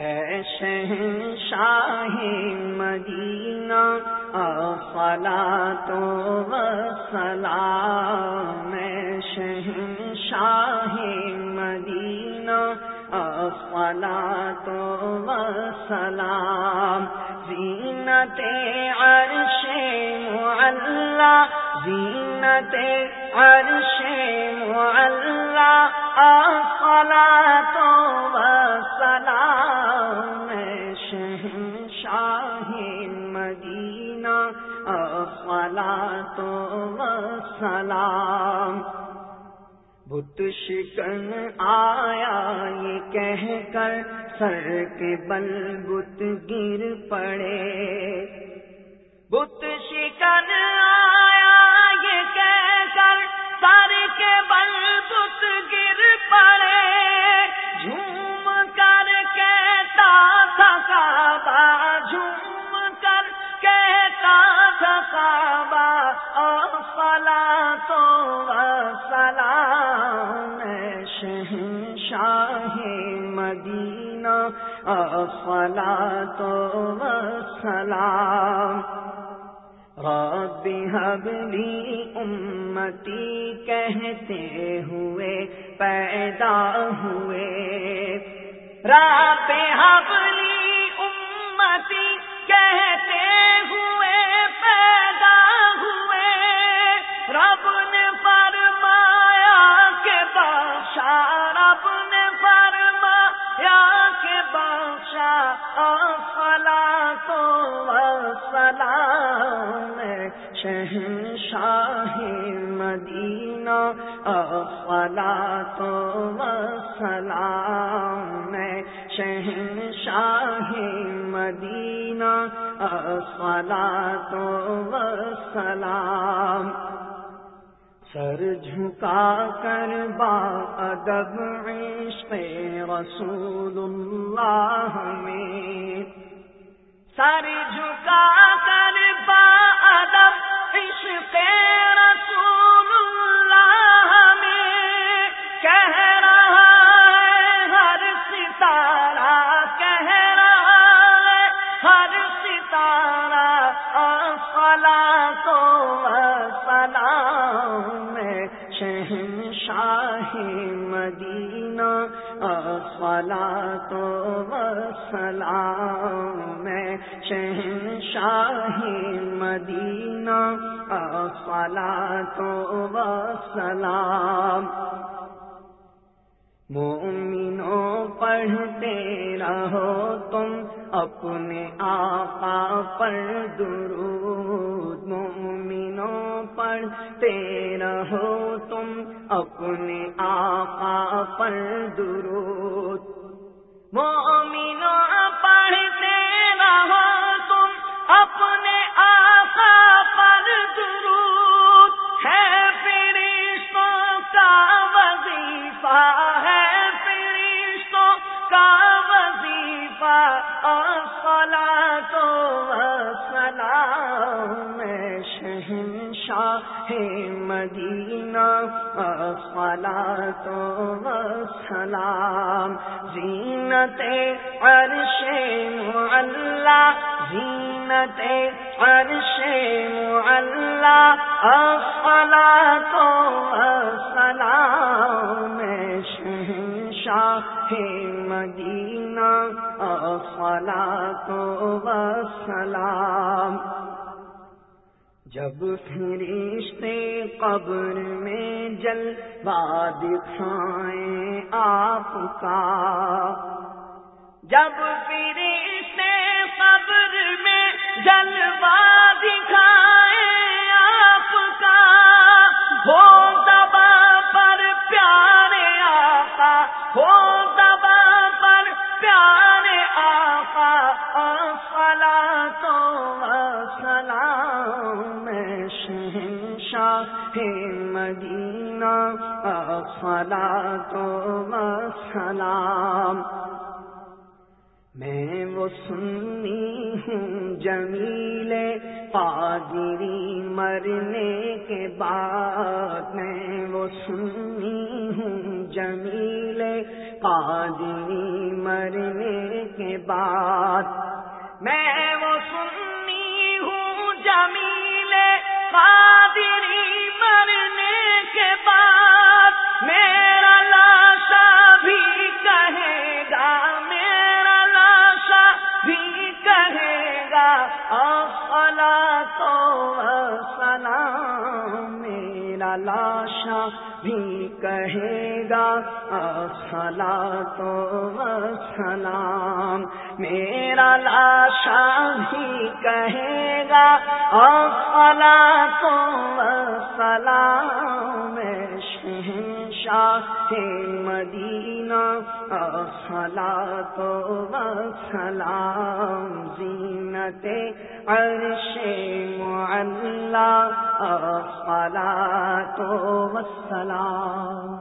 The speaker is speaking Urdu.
اے شاہی مدینہ افلا تو سلام شہن شاہی مدینہ افلا تو سلام زینت عرش معلہ زینت عرش معلہ افلا تو سلام مدینہ تو سلام بت شکن آیا، یہ کہہ کر سر کے بل بت گر پڑے۔ بت شکن آیا، یہ کہہ کر سر کے بل بت گر مدینہ تو سلام رب حبلی امتی کہتے ہوئے پیدا ہوئے. رب حبلی امتی کہتے بادشاہ افلا تو سلام شہن شاہ مدینہ افلا تو سلام شہن شاہ مدینہ افلا تو سلام سر جھکا کر با ادب عشق رسول اللہ میں۔ سر جھکا کر با ادب عشق رسول اللہ میں۔ کہہ رہا ہے، ہر ستارہ کہہ رہا ہے۔ ہر ستارہ افلا تو شہن شاہ مدینہ افلا تو سلام شہن شاہ مدینہ افلا تو سلام مومنوں پڑھتے رہو تم اپنے آقا پر درود۔ پڑھتے رہو تم اپنے آقا پر درود۔ مومنوں، پڑھتے رہو تم اپنے آقا پر درود۔ ہے فرشتوں کا وظیفہ، ہے فرشتوں کا وظیفہ۔ افلا تو شاہ مدینہ افلا تو سلام زینت عرش معلہ زینت عرش معلہ افلا تو سلام شہن شاہ مدینہ افلا تو سلام جب فرشتے قبر میں جل دکھائیں آپ کا۔ جب فرشتے قبر میں جلوا دکھائیں شہن شاہ مدینہ افلا تو سلام۔ میں وہ سنی ہوں جمیل پادری مرنے کے بعد۔ میں وہ سنی ہوں جمیل پادری مرنے کے بعد۔ میں وہ سنی ہوں جمیل قادری مرنے کے بعد میرا لاشا بھی کہے گا، میرا لاشا بھی کہے گا افلا تو سلام، میرا لاشا بھی کہے گا سلا تو سلام، میرا لاشا بھی کہے گا سلا تو سلام شاہ مدینہ سلا تو سلام، زینت عرش معلّہ سلا تو سلام